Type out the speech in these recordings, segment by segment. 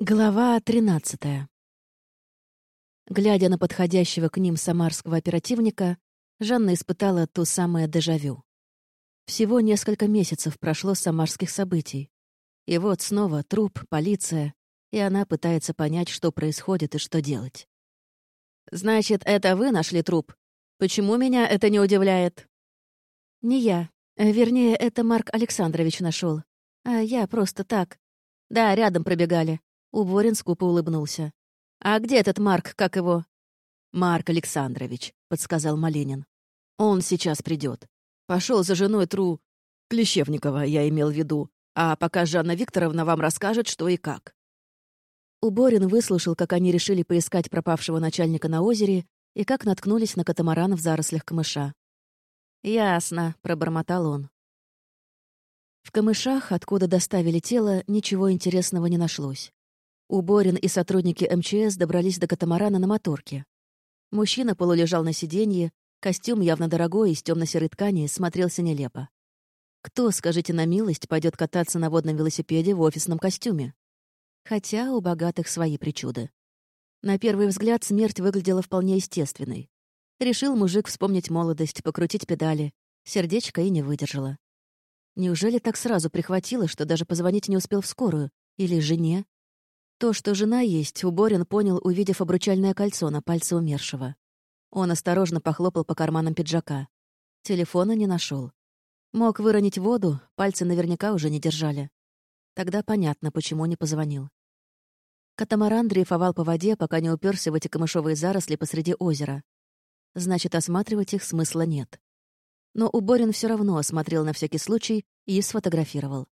Глава 13 Глядя на подходящего к ним самарского оперативника, Жанна испытала то самое дежавю. Всего несколько месяцев прошло с самарских событий. И вот снова труп, полиция, и она пытается понять, что происходит и что делать. «Значит, это вы нашли труп? Почему меня это не удивляет?» «Не я. Вернее, это Марк Александрович нашел. А я просто так. Да, рядом пробегали. Уборин скупо улыбнулся. «А где этот Марк, как его?» «Марк Александрович», — подсказал Маленин. «Он сейчас придет. Пошел за женой Тру... Клещевникова, я имел в виду. А пока Жанна Викторовна вам расскажет, что и как». Уборин выслушал, как они решили поискать пропавшего начальника на озере и как наткнулись на катамаран в зарослях камыша. «Ясно», — пробормотал он. В камышах, откуда доставили тело, ничего интересного не нашлось. Уборин и сотрудники МЧС добрались до катамарана на моторке. Мужчина полулежал на сиденье, костюм явно дорогой, из темно серой ткани, смотрелся нелепо. Кто, скажите на милость, пойдет кататься на водном велосипеде в офисном костюме? Хотя у богатых свои причуды. На первый взгляд смерть выглядела вполне естественной. Решил мужик вспомнить молодость, покрутить педали. Сердечко и не выдержало. Неужели так сразу прихватило, что даже позвонить не успел в скорую? Или жене? То, что жена есть, Уборин понял, увидев обручальное кольцо на пальце умершего. Он осторожно похлопал по карманам пиджака. Телефона не нашел. Мог выронить воду, пальцы наверняка уже не держали. Тогда понятно, почему не позвонил. Катамаран дрейфовал по воде, пока не уперся в эти камышовые заросли посреди озера. Значит, осматривать их смысла нет. Но Уборин все равно осмотрел на всякий случай и сфотографировал.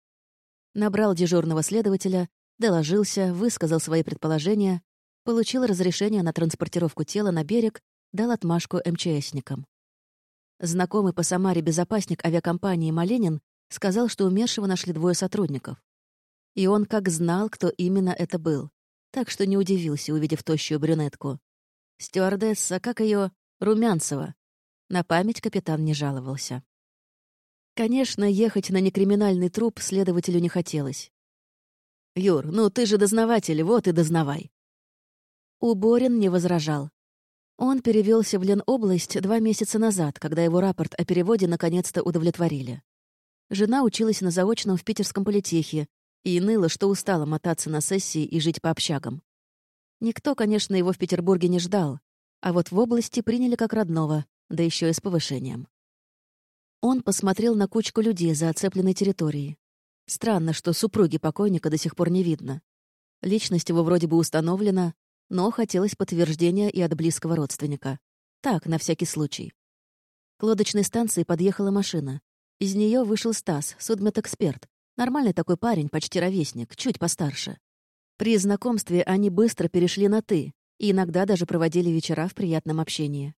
Набрал дежурного следователя, доложился, высказал свои предположения, получил разрешение на транспортировку тела на берег, дал отмашку МЧСникам. Знакомый по Самаре безопасник авиакомпании Маленин сказал, что умершего нашли двое сотрудников. И он как знал, кто именно это был, так что не удивился, увидев тощую брюнетку. Стюардесса, как ее Румянцева. На память капитан не жаловался. Конечно, ехать на некриминальный труп следователю не хотелось. «Юр, ну ты же дознаватель, вот и дознавай». Уборин не возражал. Он перевелся в Ленобласть два месяца назад, когда его рапорт о переводе наконец-то удовлетворили. Жена училась на заочном в Питерском политехе и ныла, что устала мотаться на сессии и жить по общагам. Никто, конечно, его в Петербурге не ждал, а вот в области приняли как родного, да еще и с повышением. Он посмотрел на кучку людей за оцепленной территорией. Странно, что супруги покойника до сих пор не видно. Личность его вроде бы установлена, но хотелось подтверждения и от близкого родственника. Так, на всякий случай. К лодочной станции подъехала машина. Из нее вышел Стас, судмедэксперт. Нормальный такой парень, почти ровесник, чуть постарше. При знакомстве они быстро перешли на «ты» и иногда даже проводили вечера в приятном общении.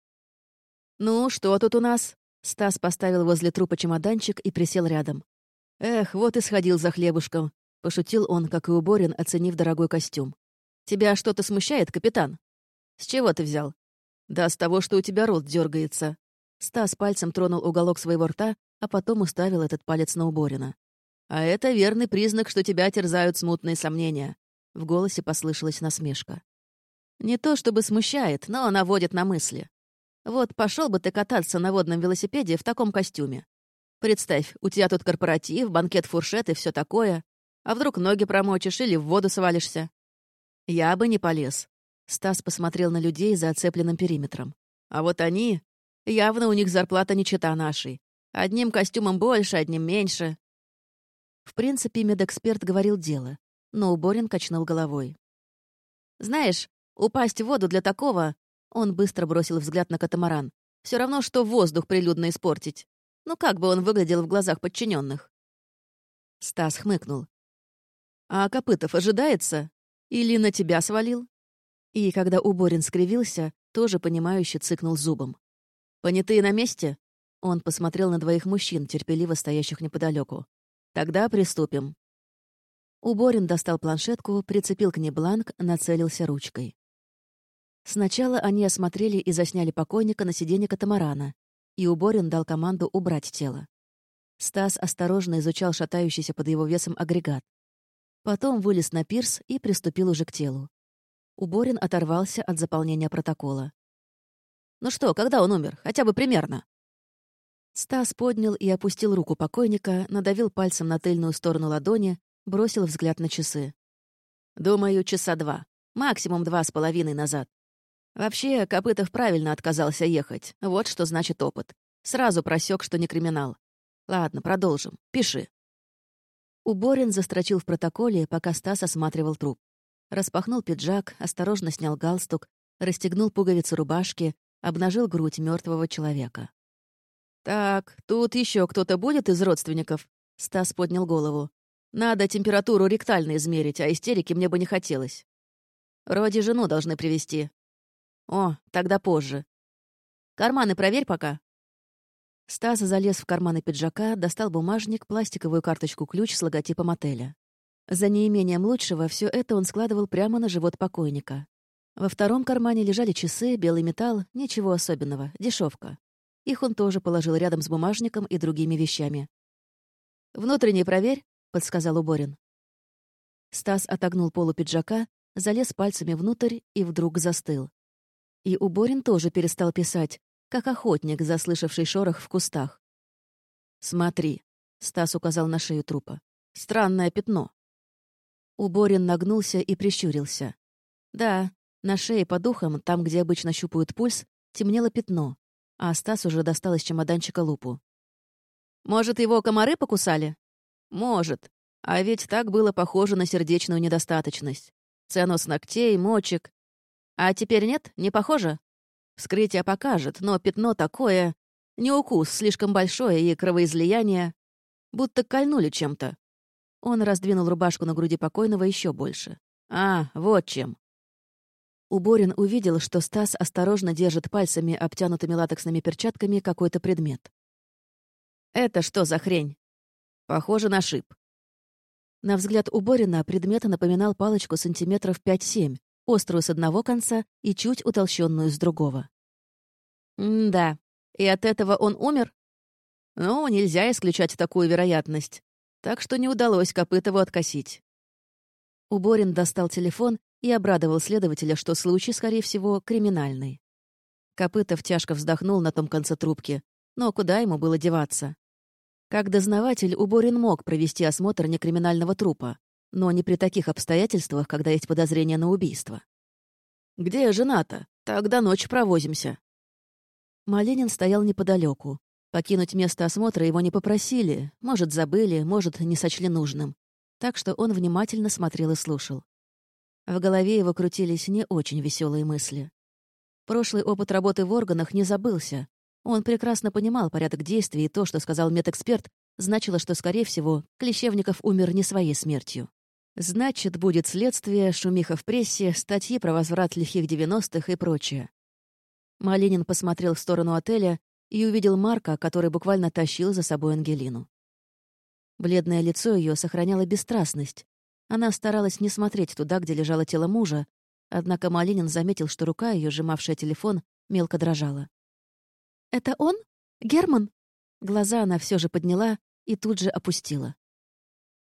«Ну, что тут у нас?» Стас поставил возле трупа чемоданчик и присел рядом. «Эх, вот и сходил за хлебушком», — пошутил он, как и уборен, оценив дорогой костюм. «Тебя что-то смущает, капитан?» «С чего ты взял?» «Да с того, что у тебя рот дергается. Стас пальцем тронул уголок своего рта, а потом уставил этот палец на уборина. «А это верный признак, что тебя терзают смутные сомнения». В голосе послышалась насмешка. «Не то чтобы смущает, но наводит на мысли. Вот пошел бы ты кататься на водном велосипеде в таком костюме. Представь, у тебя тут корпоратив, банкет фуршет и все такое. А вдруг ноги промочишь или в воду свалишься? Я бы не полез. Стас посмотрел на людей за оцепленным периметром. А вот они... Явно у них зарплата не чета нашей. Одним костюмом больше, одним меньше. В принципе, медэксперт говорил дело, но Уборин качнул головой. «Знаешь, упасть в воду для такого...» Он быстро бросил взгляд на катамаран. Все равно, что воздух прилюдно испортить. Ну как бы он выглядел в глазах подчиненных? Стас хмыкнул. «А Копытов ожидается? Или на тебя свалил?» И когда Уборин скривился, тоже понимающе цыкнул зубом. «Понятые на месте?» Он посмотрел на двоих мужчин, терпеливо стоящих неподалеку. «Тогда приступим». Уборин достал планшетку, прицепил к ней бланк, нацелился ручкой. Сначала они осмотрели и засняли покойника на сиденье катамарана, и Уборин дал команду убрать тело. Стас осторожно изучал шатающийся под его весом агрегат. Потом вылез на пирс и приступил уже к телу. Уборин оторвался от заполнения протокола. «Ну что, когда он умер? Хотя бы примерно?» Стас поднял и опустил руку покойника, надавил пальцем на тыльную сторону ладони, бросил взгляд на часы. «Думаю, часа два. Максимум два с половиной назад. Вообще, Копытов правильно отказался ехать. Вот что значит опыт. Сразу просек, что не криминал. Ладно, продолжим. Пиши». Уборин застрочил в протоколе, пока Стас осматривал труп. Распахнул пиджак, осторожно снял галстук, расстегнул пуговицы рубашки, обнажил грудь мертвого человека. «Так, тут еще кто-то будет из родственников?» Стас поднял голову. «Надо температуру ректально измерить, а истерики мне бы не хотелось. Роди жену должны привести «О, тогда позже. Карманы проверь пока». Стас залез в карманы пиджака, достал бумажник, пластиковую карточку-ключ с логотипом отеля. За неимением лучшего все это он складывал прямо на живот покойника. Во втором кармане лежали часы, белый металл, ничего особенного, дешевка. Их он тоже положил рядом с бумажником и другими вещами. «Внутренний проверь», — подсказал Уборин. Стас отогнул полу пиджака, залез пальцами внутрь и вдруг застыл. И Уборин тоже перестал писать, как охотник, заслышавший шорох в кустах. «Смотри», — Стас указал на шею трупа. «Странное пятно». Уборин нагнулся и прищурился. Да, на шее под ухом, там, где обычно щупают пульс, темнело пятно, а Стас уже достал из чемоданчика лупу. «Может, его комары покусали?» «Может. А ведь так было похоже на сердечную недостаточность. Ценос ногтей, мочек. А теперь нет? Не похоже?» Вскрытие покажет, но пятно такое... Не укус, слишком большое и кровоизлияние. Будто кольнули чем-то. Он раздвинул рубашку на груди покойного еще больше. А, вот чем. Уборин увидел, что Стас осторожно держит пальцами, обтянутыми латексными перчатками, какой-то предмет. «Это что за хрень?» «Похоже на шип». На взгляд Уборина предмет напоминал палочку сантиметров 5-7, острую с одного конца и чуть утолщенную с другого. «Да. И от этого он умер?» «Ну, нельзя исключать такую вероятность. Так что не удалось Копытову откосить». Уборин достал телефон и обрадовал следователя, что случай, скорее всего, криминальный. Копытов тяжко вздохнул на том конце трубки, но куда ему было деваться? Как дознаватель, Уборин мог провести осмотр некриминального трупа, но не при таких обстоятельствах, когда есть подозрение на убийство. «Где жена-то? Тогда ночь провозимся». Малинин стоял неподалеку. Покинуть место осмотра его не попросили, может, забыли, может, не сочли нужным. Так что он внимательно смотрел и слушал. В голове его крутились не очень веселые мысли. Прошлый опыт работы в органах не забылся. Он прекрасно понимал порядок действий, и то, что сказал медэксперт, значило, что, скорее всего, Клещевников умер не своей смертью. Значит, будет следствие, шумиха в прессе, статьи про возврат лихих девяностых и прочее. Малинин посмотрел в сторону отеля и увидел Марка, который буквально тащил за собой Ангелину. Бледное лицо ее сохраняло бесстрастность, она старалась не смотреть туда, где лежало тело мужа, однако Малинин заметил, что рука ее, сжимавшая телефон, мелко дрожала. «Это он? Герман?» Глаза она все же подняла и тут же опустила.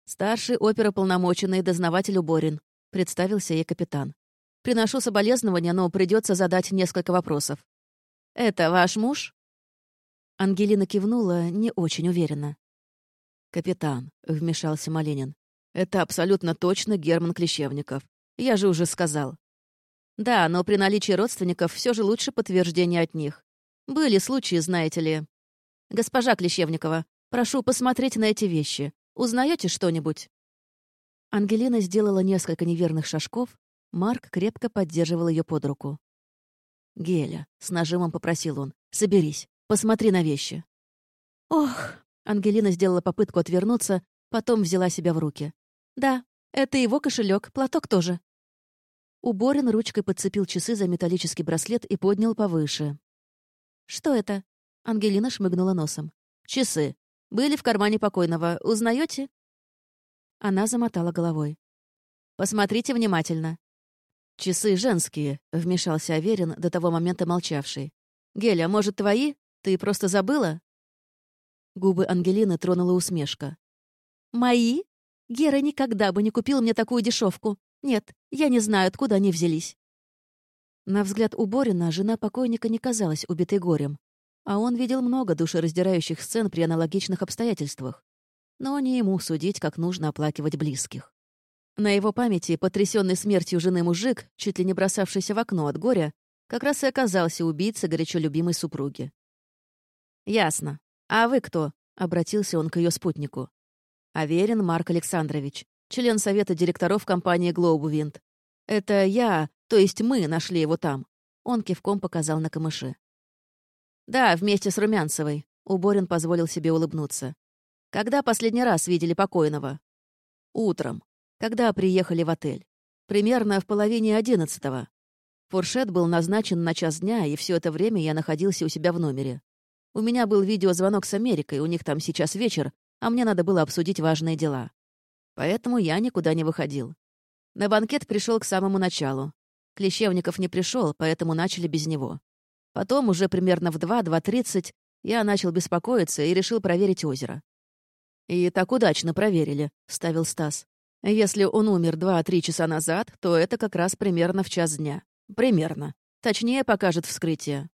«Старший оперополномоченный дознаватель Уборин», — представился ей капитан. «Приношу соболезнования, но придется задать несколько вопросов. Это ваш муж?» Ангелина кивнула не очень уверенно. «Капитан», — вмешался Маленин, это абсолютно точно Герман Клещевников. Я же уже сказал. Да, но при наличии родственников все же лучше подтверждение от них. Были случаи, знаете ли. Госпожа Клещевникова, прошу посмотреть на эти вещи. Узнаете что-нибудь? Ангелина сделала несколько неверных шажков. Марк крепко поддерживал ее под руку. «Геля», — с нажимом попросил он, — «соберись, посмотри на вещи». «Ох!» — Ангелина сделала попытку отвернуться, потом взяла себя в руки. «Да, это его кошелек, платок тоже». Уборин ручкой подцепил часы за металлический браслет и поднял повыше. «Что это?» Ангелина шмыгнула носом. «Часы. Были в кармане покойного. Узнаете? Она замотала головой. «Посмотрите внимательно». «Часы женские», — вмешался Аверин, до того момента молчавший. «Геля, может, твои? Ты просто забыла?» Губы Ангелины тронула усмешка. «Мои?» Гера никогда бы не купил мне такую дешевку. Нет, я не знаю, откуда они взялись». На взгляд у Борина жена покойника не казалась убитой горем, а он видел много душераздирающих сцен при аналогичных обстоятельствах. Но не ему судить, как нужно оплакивать близких. На его памяти потрясенный смертью жены мужик, чуть ли не бросавшийся в окно от горя, как раз и оказался убийцей горячо любимой супруги. «Ясно. А вы кто?» — обратился он к ее спутнику. «Аверин Марк Александрович, член совета директоров компании «Глоубвинд». Это я, то есть мы, нашли его там». Он кивком показал на камыши. «Да, вместе с Румянцевой», — Уборин позволил себе улыбнуться. «Когда последний раз видели покойного?» «Утром. Когда приехали в отель. Примерно в половине одиннадцатого. Фуршет был назначен на час дня, и все это время я находился у себя в номере. У меня был видеозвонок с Америкой, у них там сейчас вечер, а мне надо было обсудить важные дела. Поэтому я никуда не выходил. На банкет пришел к самому началу. Клещевников не пришел, поэтому начали без него. Потом, уже примерно в 2-2.30, я начал беспокоиться и решил проверить озеро. «И так удачно проверили», — вставил Стас. «Если он умер 2-3 часа назад, то это как раз примерно в час дня. Примерно. Точнее покажет вскрытие.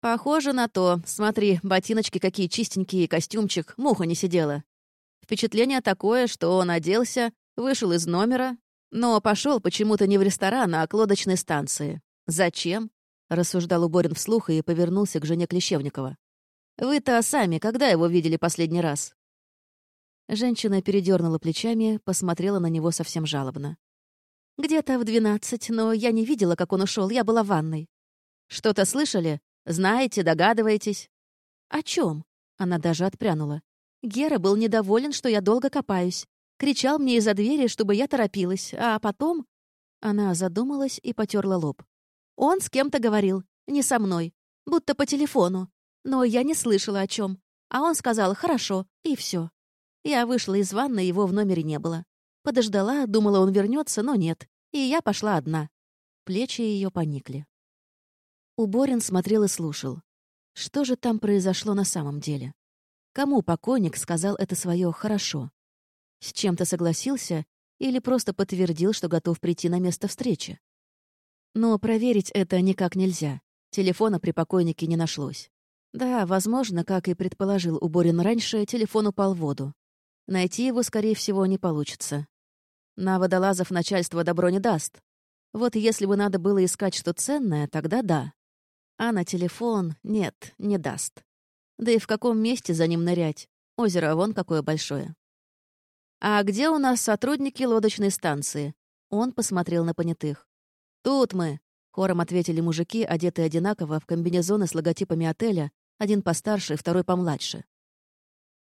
Похоже на то. Смотри, ботиночки какие чистенькие, костюмчик, муха не сидела. Впечатление такое, что он оделся, вышел из номера, но пошел почему-то не в ресторан, а к лодочной станции. Зачем? Рассуждал Уборин вслух и повернулся к жене Клещевникова. Вы-то сами когда его видели последний раз? Женщина передернула плечами, посмотрела на него совсем жалобно. «Где-то в двенадцать, но я не видела, как он ушел. Я была в ванной». «Что-то слышали? Знаете, догадываетесь?» «О чем? Она даже отпрянула. Гера был недоволен, что я долго копаюсь. Кричал мне из-за двери, чтобы я торопилась. А потом... Она задумалась и потерла лоб. Он с кем-то говорил. Не со мной. Будто по телефону. Но я не слышала о чем. А он сказал «хорошо», и все. Я вышла из ванны, его в номере не было. Подождала, думала, он вернется, но нет. И я пошла одна. Плечи ее поникли. Уборин смотрел и слушал. Что же там произошло на самом деле? Кому покойник сказал это свое «хорошо»? С чем-то согласился или просто подтвердил, что готов прийти на место встречи? Но проверить это никак нельзя. Телефона при покойнике не нашлось. Да, возможно, как и предположил Уборин раньше, телефон упал в воду. Найти его, скорее всего, не получится. На водолазов начальство добро не даст. Вот если бы надо было искать что ценное, тогда да. А на телефон нет, не даст. Да и в каком месте за ним нырять? Озеро вон какое большое. «А где у нас сотрудники лодочной станции?» Он посмотрел на понятых. «Тут мы», — хором ответили мужики, одетые одинаково в комбинезоны с логотипами отеля, один постарше, второй помладше.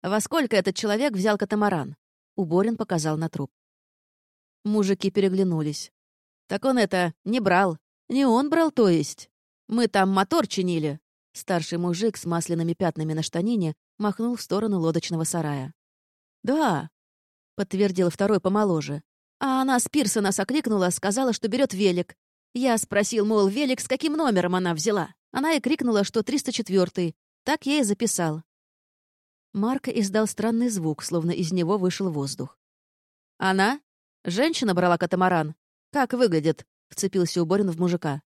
«Во сколько этот человек взял катамаран?» Уборин показал на труп. Мужики переглянулись. «Так он это, не брал. Не он брал, то есть. Мы там мотор чинили». Старший мужик с масляными пятнами на штанине махнул в сторону лодочного сарая. «Да», — подтвердил второй помоложе. «А она с пирса нас окликнула, сказала, что берет велик. Я спросил, мол, велик с каким номером она взяла. Она и крикнула, что 304-й. Так я и записал. Марка издал странный звук, словно из него вышел воздух. «Она? Женщина брала катамаран? Как выглядит?» — вцепился Уборин в мужика.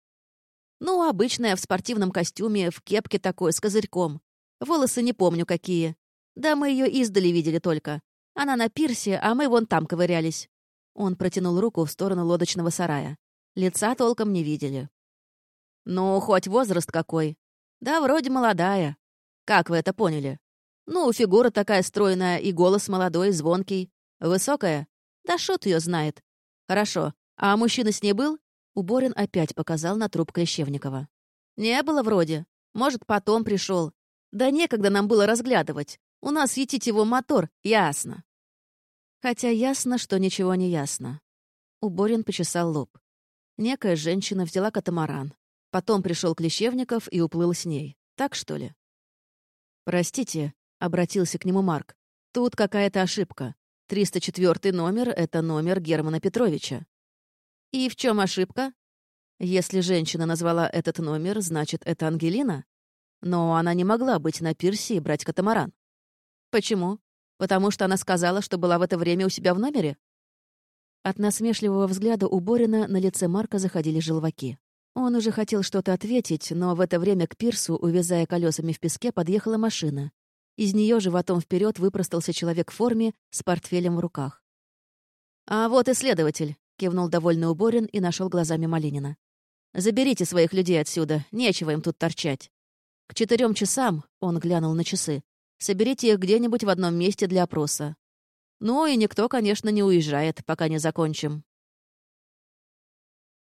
«Ну, обычная, в спортивном костюме, в кепке такой, с козырьком. Волосы не помню какие. Да мы ее издали видели только. Она на пирсе, а мы вон там ковырялись». Он протянул руку в сторону лодочного сарая. Лица толком не видели. «Ну, хоть возраст какой. Да, вроде молодая. Как вы это поняли?» Ну, фигура такая стройная, и голос молодой, звонкий. Высокая? Да шут ее знает. Хорошо. А мужчина с ней был? Уборин опять показал на труп Клещевникова. Не было вроде. Может, потом пришел. Да некогда нам было разглядывать. У нас светить его мотор, ясно. Хотя ясно, что ничего не ясно. Уборин почесал лоб. Некая женщина взяла катамаран. Потом пришел Клещевников и уплыл с ней. Так что ли? «Простите», обратился к нему Марк. «Тут какая-то ошибка. 304 номер — это номер Германа Петровича». «И в чем ошибка?» «Если женщина назвала этот номер, значит, это Ангелина? Но она не могла быть на пирсе и брать катамаран». «Почему?» Потому что она сказала, что была в это время у себя в номере? От насмешливого взгляда у Борина на лице Марка заходили желваки. Он уже хотел что-то ответить, но в это время к пирсу, увязая колесами в песке, подъехала машина. Из нее животом вперед выпростался человек в форме с портфелем в руках. «А вот и следователь», — кивнул довольный Уборин и нашел глазами Малинина. «Заберите своих людей отсюда, нечего им тут торчать. К четырем часам, — он глянул на часы, — соберите их где-нибудь в одном месте для опроса. Ну и никто, конечно, не уезжает, пока не закончим».